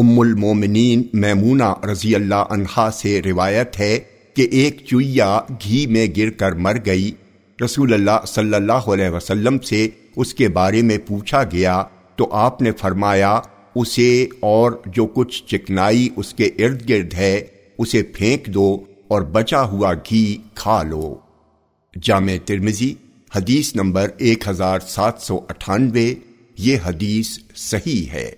ام المومنین میمونہ رضی اللہ عنہا سے روایت ہے کہ ایک چویا گھی میں گر کر مر گئی۔ رسول اللہ صلی اللہ علیہ وسلم سے اس کے بارے میں پوچھا گیا تو آپ نے فرمایا، اسے اور جو کچھ چکنائی اس کے ارد گرد ہے، اسے پھینک دو اور بچا ہوا گھی کھا لو۔ جامع ترمزی حدیث نمبر ایک ہزار سات سو اٹھانوے، یہ حدیث صحیح ہے۔